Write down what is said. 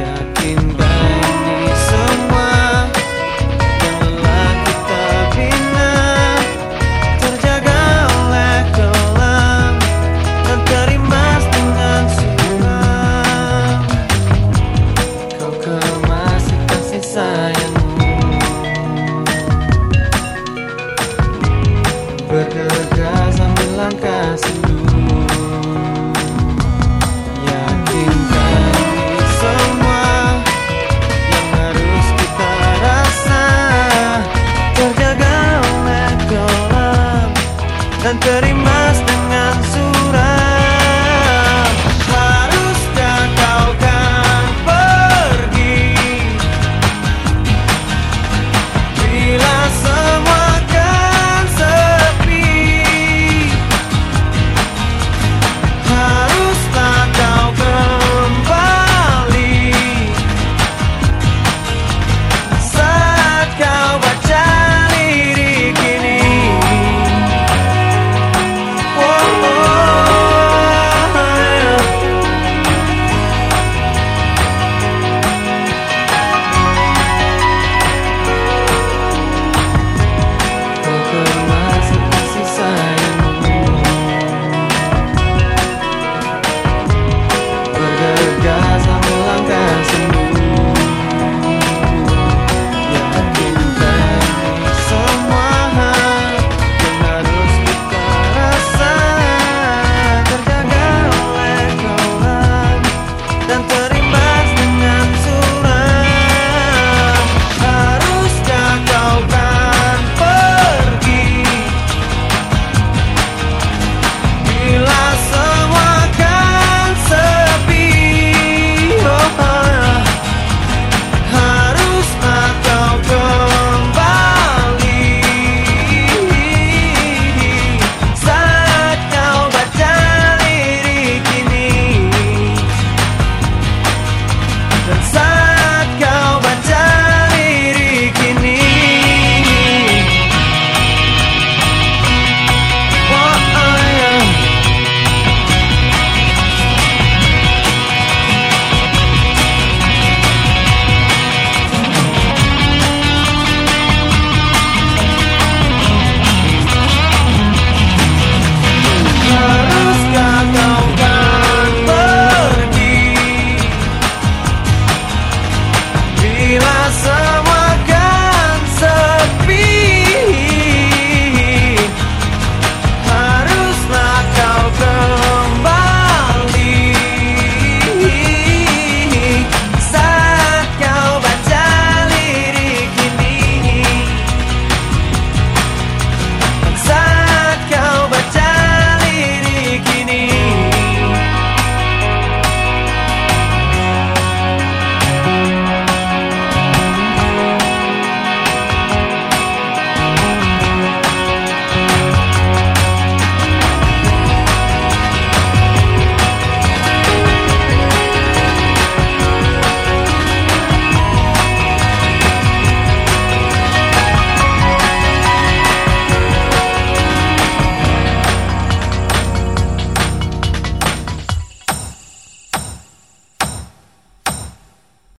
yakin and